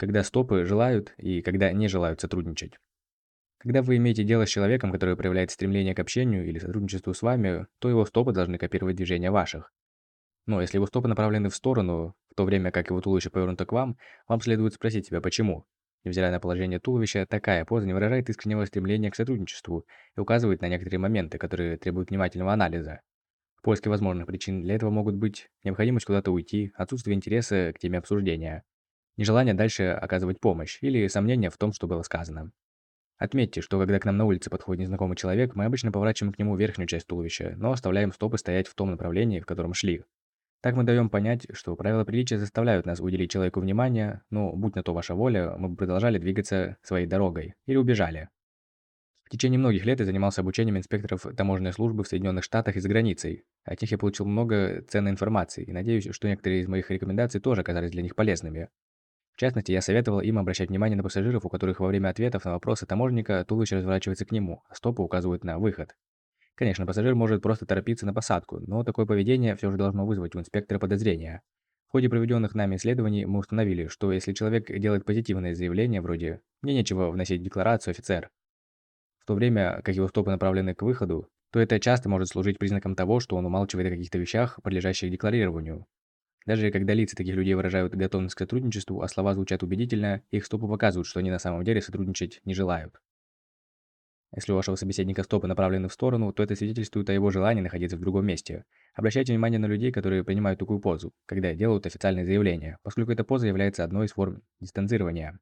когда стопы желают и когда не желают сотрудничать. Когда вы имеете дело с человеком, который проявляет стремление к общению или сотрудничеству с вами, то его стопы должны копировать движения ваших. Но если его стопы направлены в сторону, в то время как его туловище повернуто к вам, вам следует спросить себя, почему. Невзирая на положение туловища, такая поза не выражает искреннего стремления к сотрудничеству и указывает на некоторые моменты, которые требуют внимательного анализа. В поиске возможных причин для этого могут быть необходимость куда-то уйти, отсутствие интереса к теме обсуждения, нежелание дальше оказывать помощь или сомнение в том, что было сказано. Отметьте, что когда к нам на улице подходит незнакомый человек, мы обычно поворачиваем к нему верхнюю часть туловища, но оставляем стопы стоять в том направлении, в котором шли. Так мы даем понять, что правила приличия заставляют нас уделить человеку внимание, но, будь на то ваша воля, мы бы продолжали двигаться своей дорогой или убежали. В течение многих лет я занимался обучением инспекторов таможенной службы в Соединенных Штатах и за границей. От них я получил много ценной информации и надеюсь, что некоторые из моих рекомендаций тоже оказались для них полезными. В частности, я советовал им обращать внимание на пассажиров, у которых во время ответов на вопросы таможенника туловище разворачивается к нему, а стопы указывают на выход. Конечно, пассажир может просто торопиться на посадку, но такое поведение все же должно вызвать у инспектора подозрения. В ходе проведенных нами исследований мы установили, что если человек делает позитивное заявление вроде «мне нечего вносить декларацию, офицер», в то время как его стопы направлены к выходу, то это часто может служить признаком того, что он умалчивает о каких-то вещах, подлежащих декларированию. Даже когда лица таких людей выражают готовность к сотрудничеству, а слова звучат убедительно, их стопы показывают, что они на самом деле сотрудничать не желают. Если у вашего собеседника стопы направлены в сторону, то это свидетельствует о его желании находиться в другом месте. Обращайте внимание на людей, которые принимают такую позу, когда делают официальные заявления, поскольку эта поза является одной из форм дистанцирования.